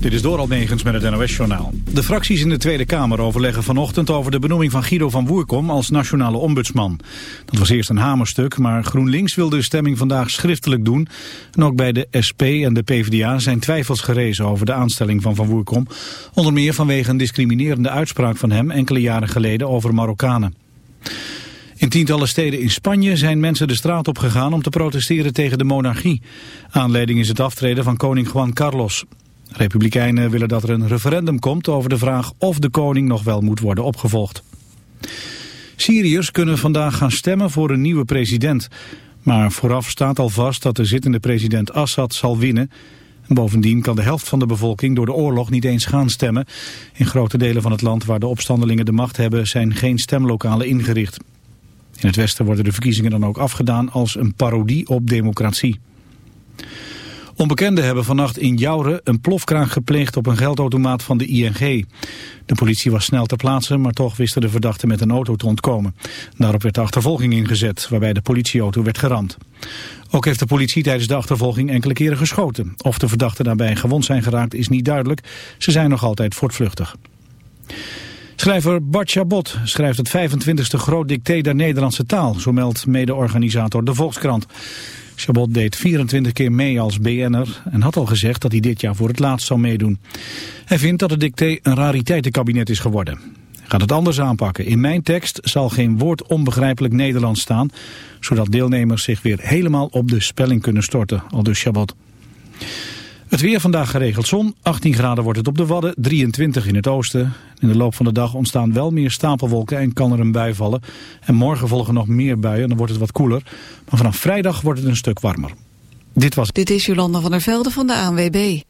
Dit is Doral Negens met het NOS-journaal. De fracties in de Tweede Kamer overleggen vanochtend over de benoeming van Guido van Woerkom als nationale ombudsman. Dat was eerst een hamerstuk, maar GroenLinks wil de stemming vandaag schriftelijk doen. En ook bij de SP en de PvdA zijn twijfels gerezen over de aanstelling van Van Woerkom. Onder meer vanwege een discriminerende uitspraak van hem enkele jaren geleden over Marokkanen. In tientallen steden in Spanje zijn mensen de straat op gegaan om te protesteren tegen de monarchie. Aanleiding is het aftreden van koning Juan Carlos. Republikeinen willen dat er een referendum komt over de vraag of de koning nog wel moet worden opgevolgd. Syriërs kunnen vandaag gaan stemmen voor een nieuwe president. Maar vooraf staat al vast dat de zittende president Assad zal winnen. Bovendien kan de helft van de bevolking door de oorlog niet eens gaan stemmen. In grote delen van het land waar de opstandelingen de macht hebben zijn geen stemlokalen ingericht. In het Westen worden de verkiezingen dan ook afgedaan als een parodie op democratie. Onbekenden hebben vannacht in Jouren een plofkraak gepleegd op een geldautomaat van de ING. De politie was snel ter plaatse, maar toch wisten de verdachten met een auto te ontkomen. Daarop werd de achtervolging ingezet, waarbij de politieauto werd geramd. Ook heeft de politie tijdens de achtervolging enkele keren geschoten. Of de verdachten daarbij gewond zijn geraakt is niet duidelijk. Ze zijn nog altijd voortvluchtig. Schrijver Bart Chabot schrijft het 25e groot dicté der Nederlandse taal, zo meldt mede-organisator De Volkskrant. Chabot deed 24 keer mee als BN'er en had al gezegd dat hij dit jaar voor het laatst zou meedoen. Hij vindt dat het dicté een rariteitenkabinet is geworden. Gaat het anders aanpakken. In mijn tekst zal geen woord onbegrijpelijk Nederlands staan, zodat deelnemers zich weer helemaal op de spelling kunnen storten, al dus Chabot. Het weer vandaag geregeld zon. 18 graden wordt het op de Wadden, 23 in het oosten. In de loop van de dag ontstaan wel meer stapelwolken en kan er een bui vallen. En morgen volgen nog meer buien, dan wordt het wat koeler. Maar vanaf vrijdag wordt het een stuk warmer. Dit was... Dit is Jolanda van der Velde van de ANWB.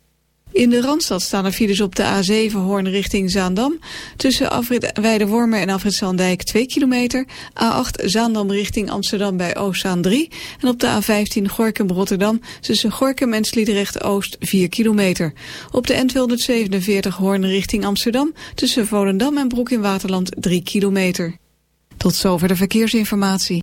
In de Randstad staan er files op de A7 Hoorn richting Zaandam. Tussen afrit Weidewormer en afrit Zandijk 2 kilometer. A8 Zaandam richting Amsterdam bij Oostzaan 3. En op de A15 Gorkum Rotterdam tussen Gorkum en Sliedrecht Oost 4 kilometer. Op de N247 Hoorn richting Amsterdam tussen Volendam en Broek in Waterland 3 kilometer. Tot zover de verkeersinformatie.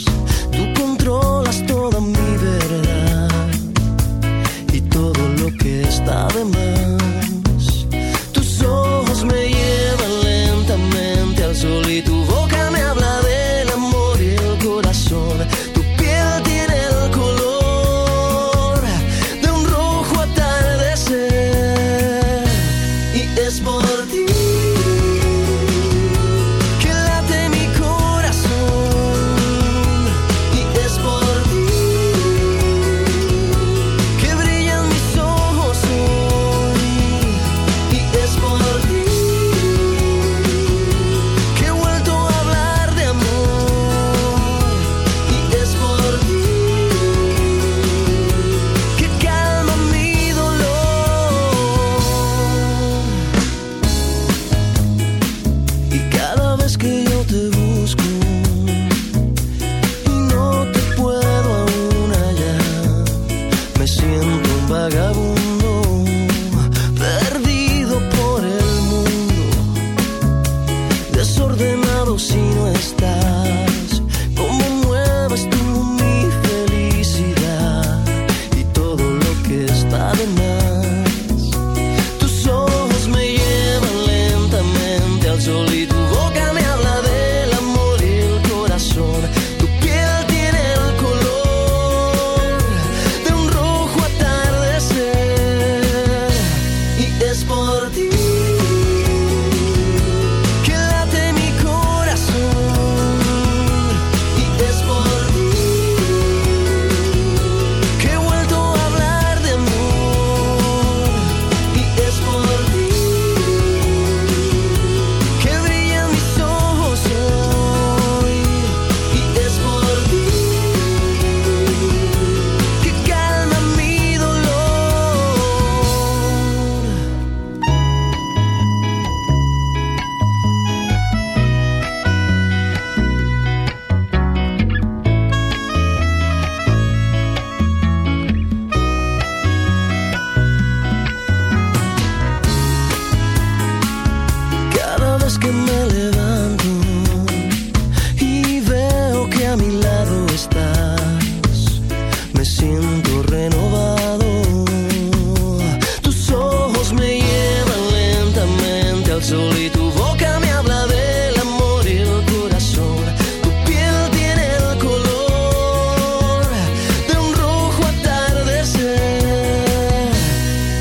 Está de más.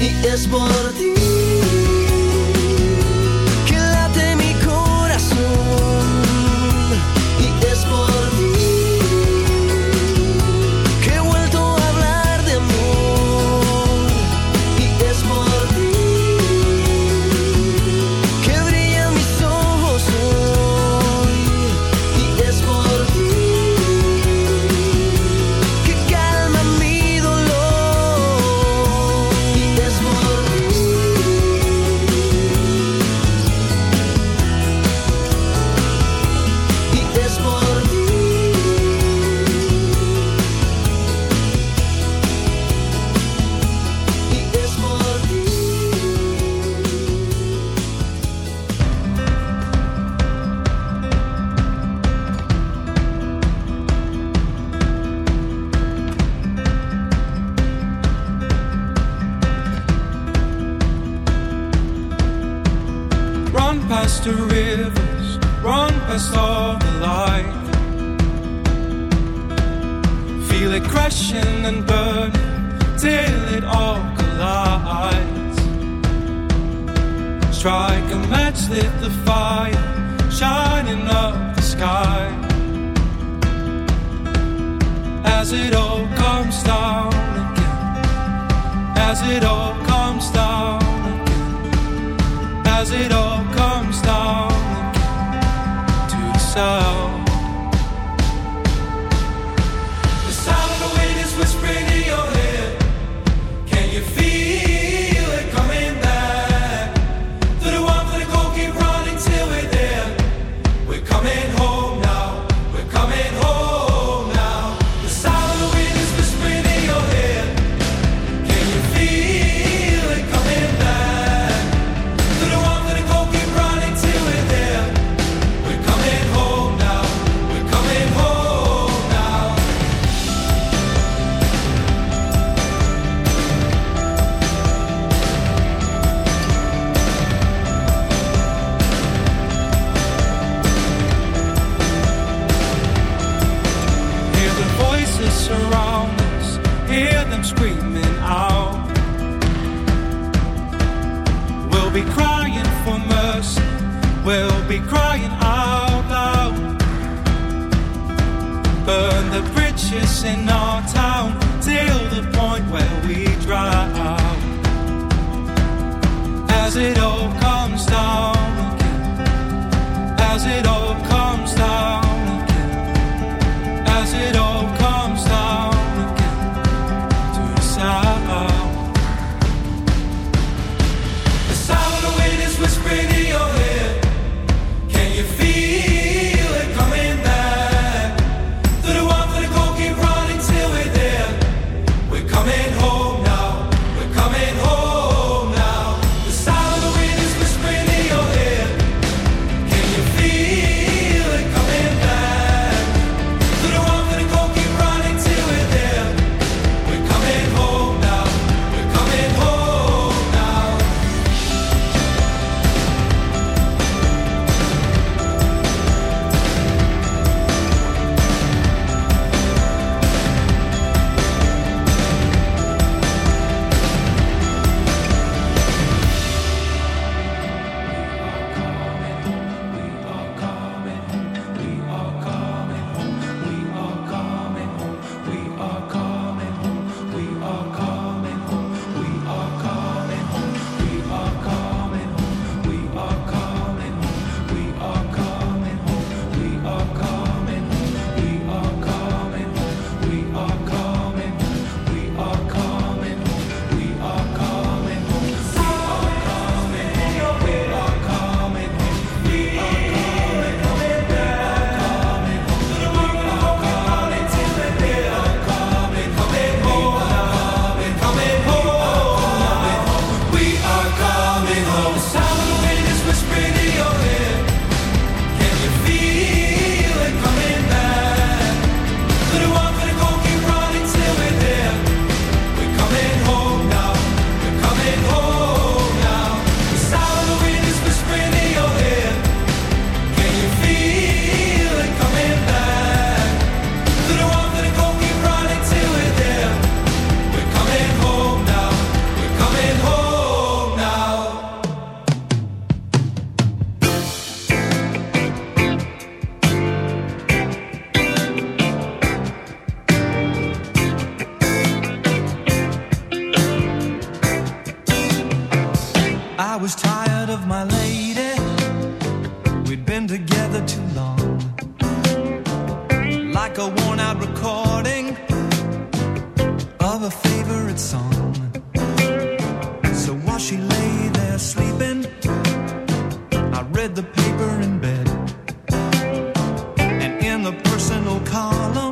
Y es por ti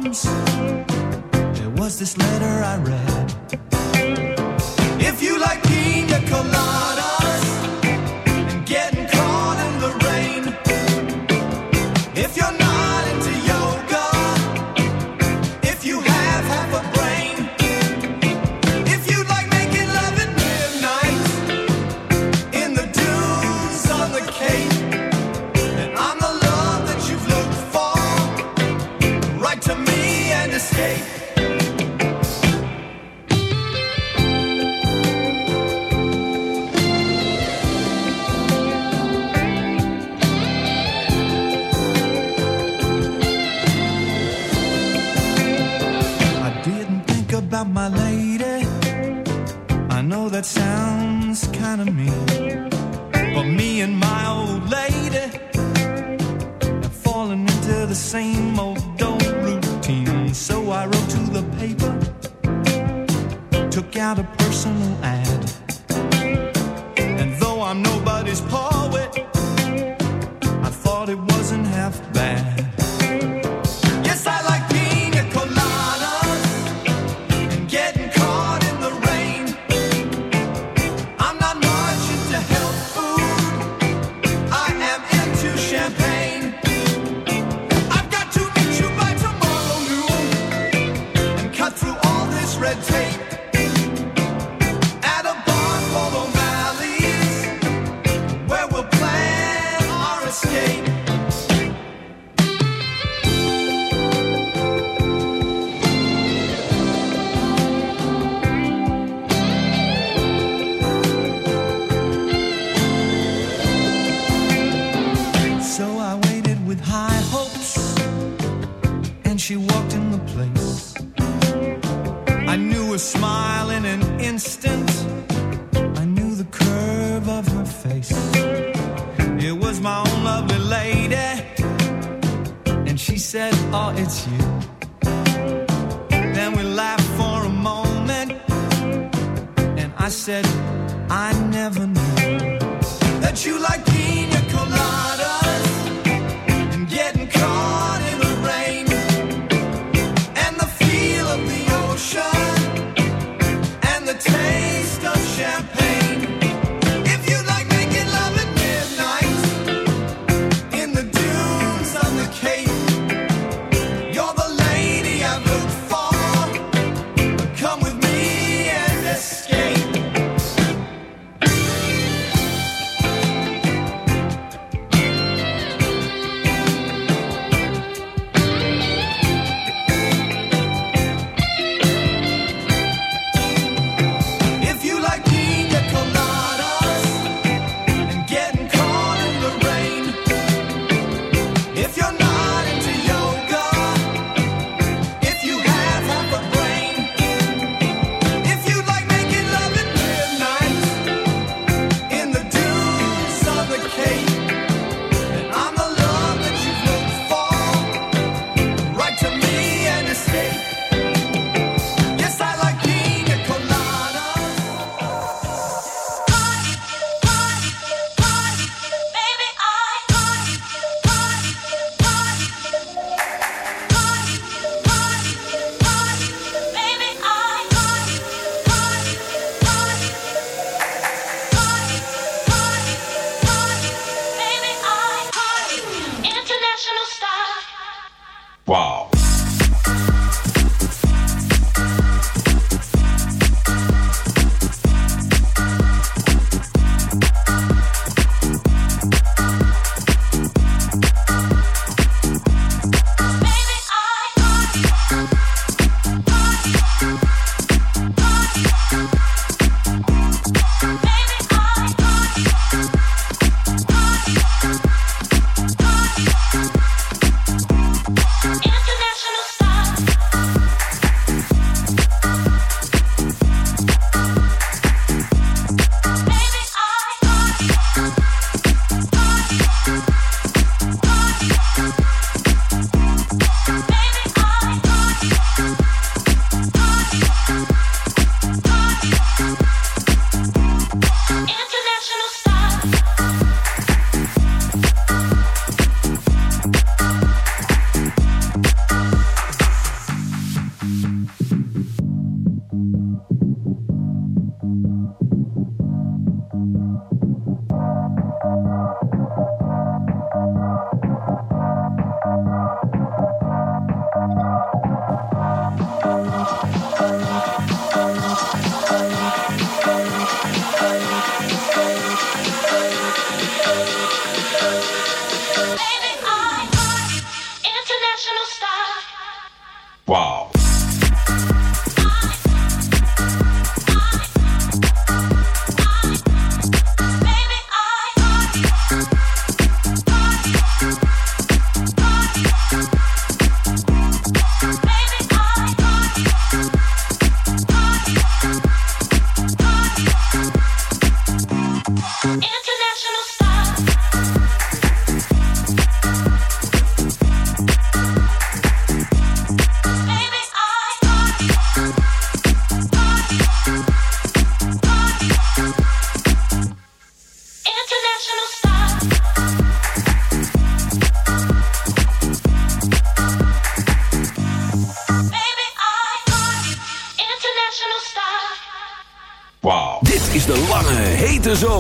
arms. It was this letter I read. If you like pina colada.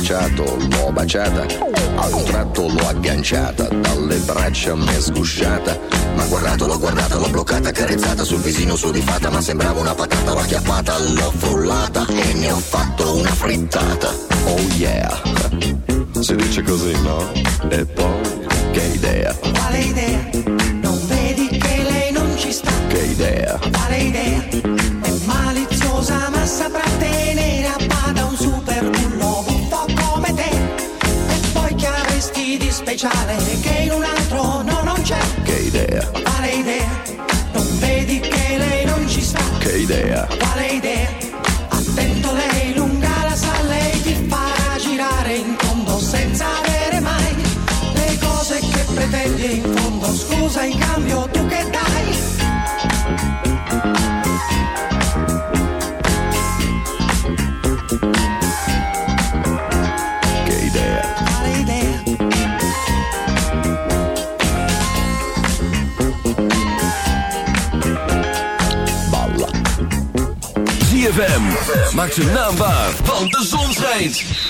baciato, l'ho baciata, a un tratto l'ho agganciata, dalle braccia mi è sgusciata, ma guardato, l'ho guardata, l'ho bloccata, carezzata sul visino sudifata, ma sembrava una patata, l'ho acchiappata, l'ho frullata e ne ho fatto una frittata. Oh yeah! Si dice così, no? E poi che idea? Quale idea? Non vedi che lei non ci sta? Che idea? Quale idea? excusa, in cambio, tu che dai, ZFM. Maak zijn naambaar want de zon schijnt.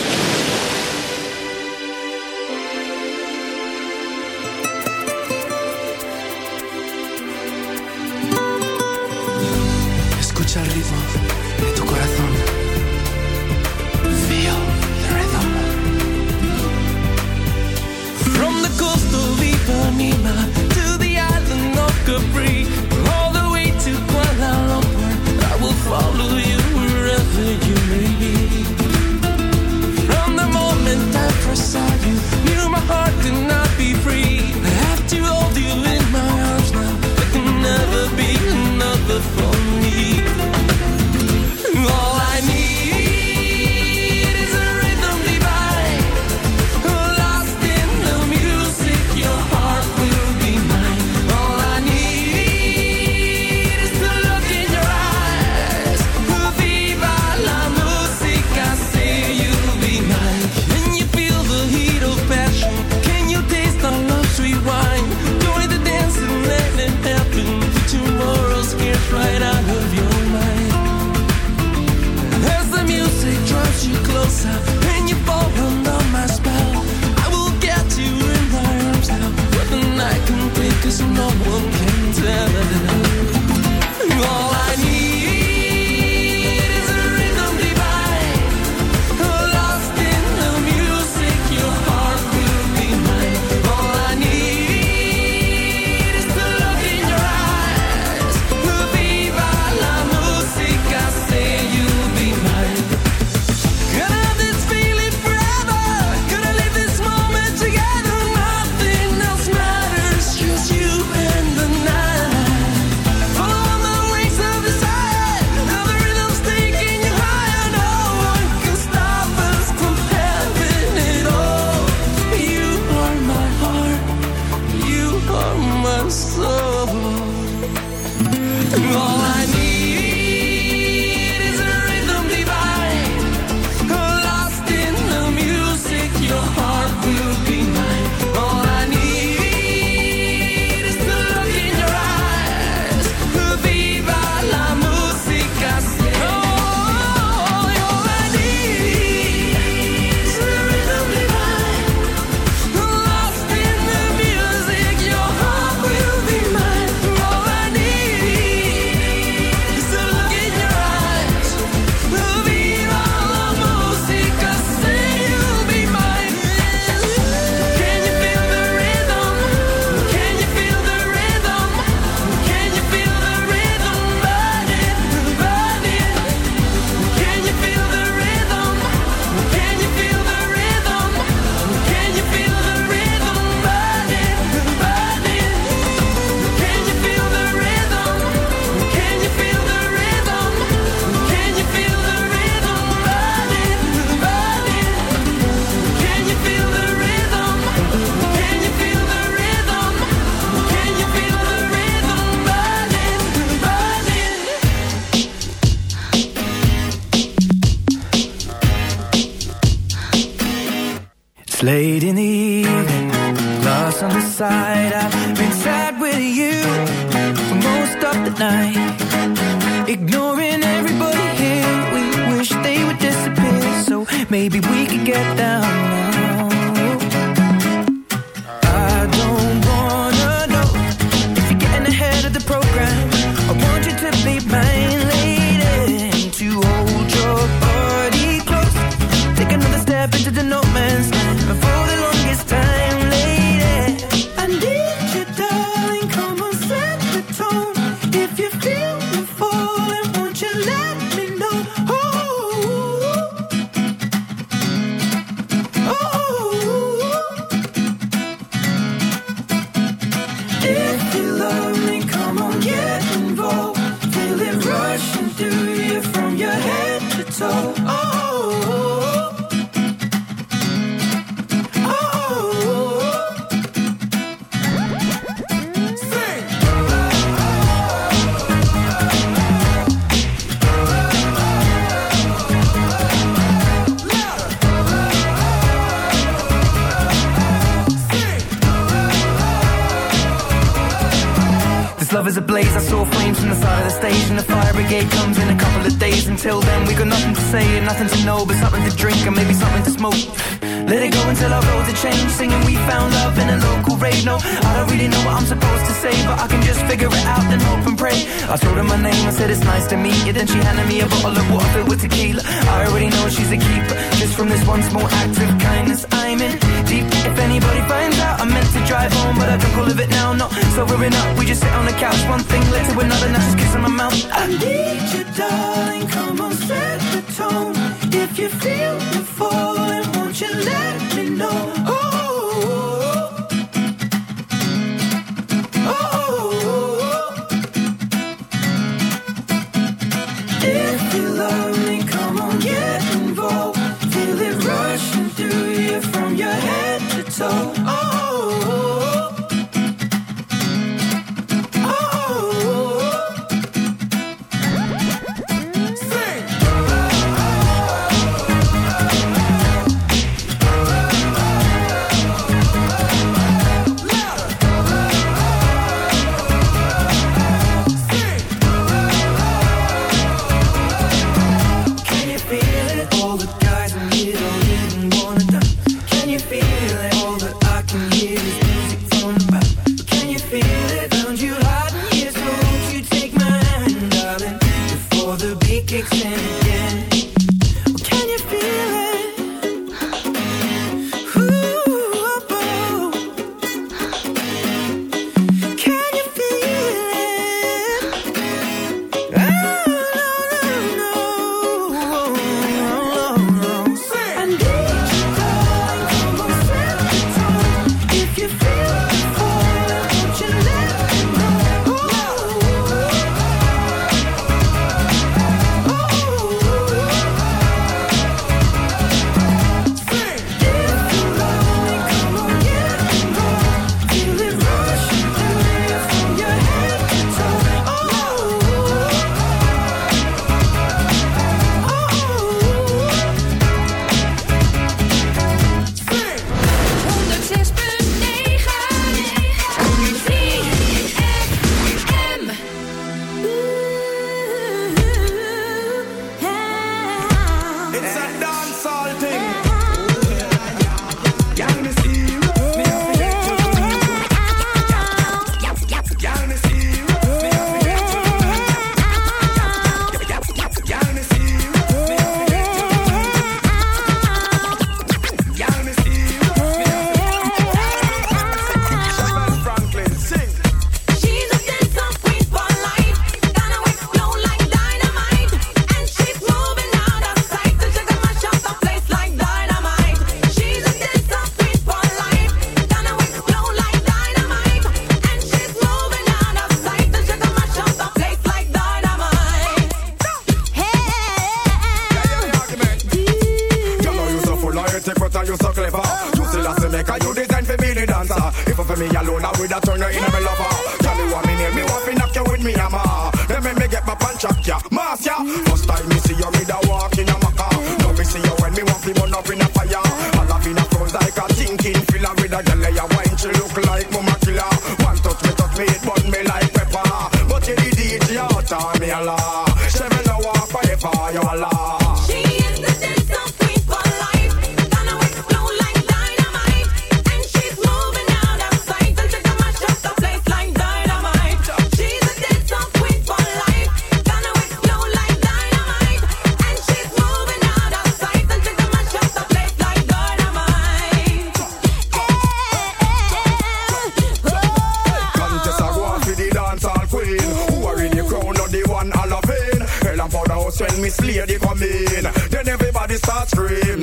until then, we got nothing to say and nothing to know, but something to drink and maybe something to smoke. Let it go until our roads are changed. Singing we found love in a local rave. No, I don't really know what I'm supposed to say, but I can just figure it out and hope and pray. I told her my name, I said it's nice to meet you. Then she handed me a bottle of water filled with tequila. I already know she's a keeper. Just from this one small act of kindness, I'm in deep. If anybody finds out, I meant to drive home, but I took all of it now. No, so we're up. We just sit on the couch, one thing led to another. Now she's kissing my mouth. I need you, darling. Come on, set the tone. If you feel the fall you let me know? fire alarm.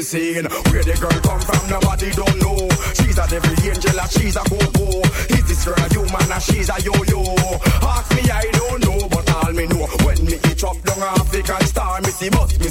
seen. Where the girl come from, nobody don't know. She's a devil angel, and she's a go-go. Is this girl a human, and she's a yo-yo? Ask me, I don't know, but all me know. When me eat up down African star, me see bus, me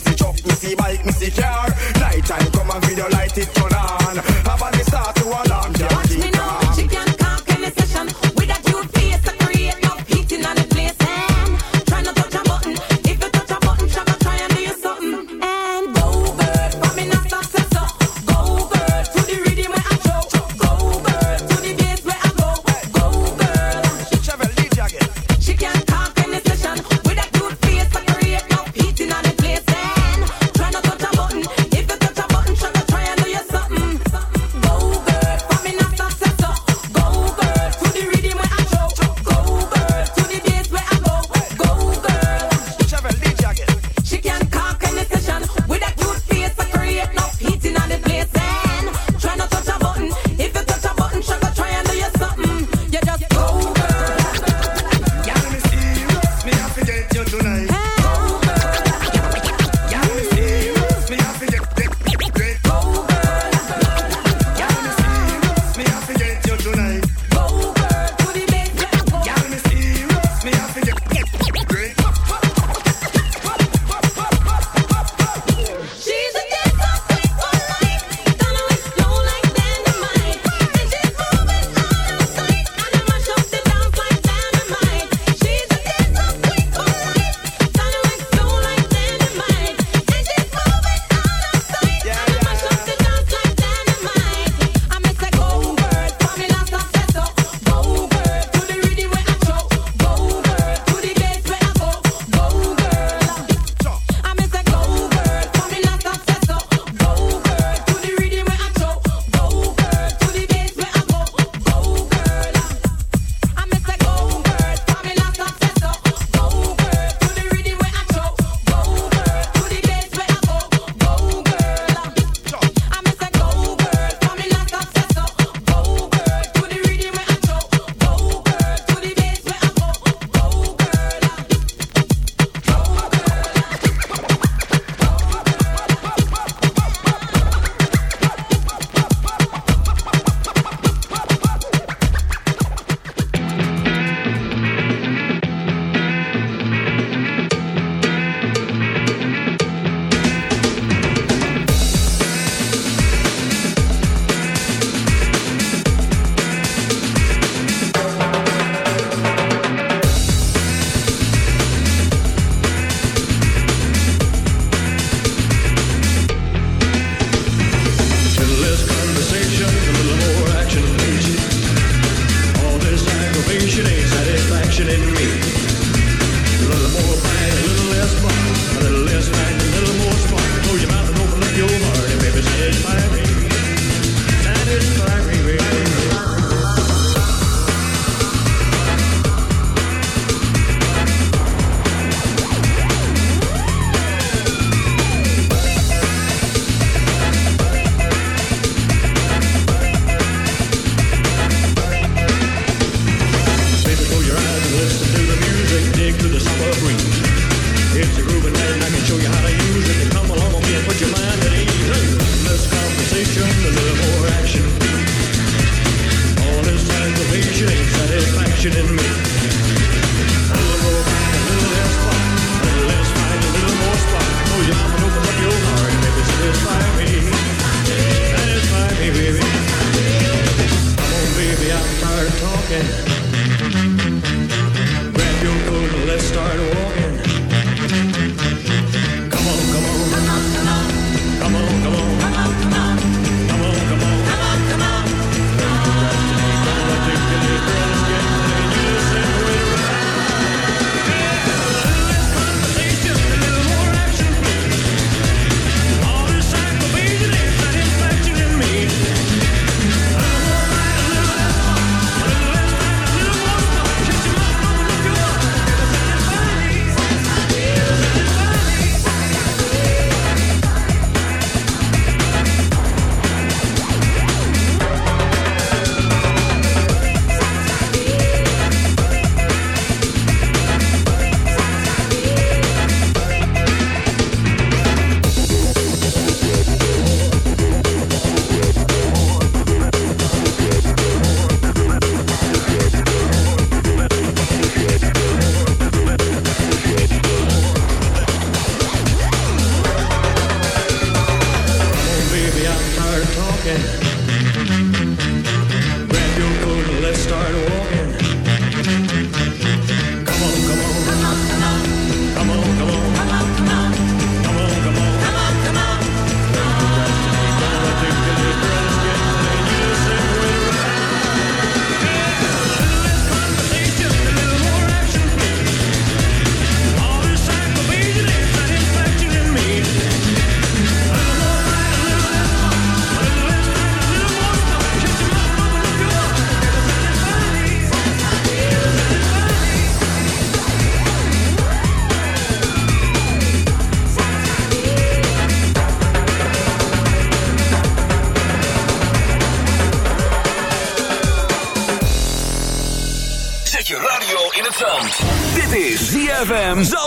ZFM Zandvoort.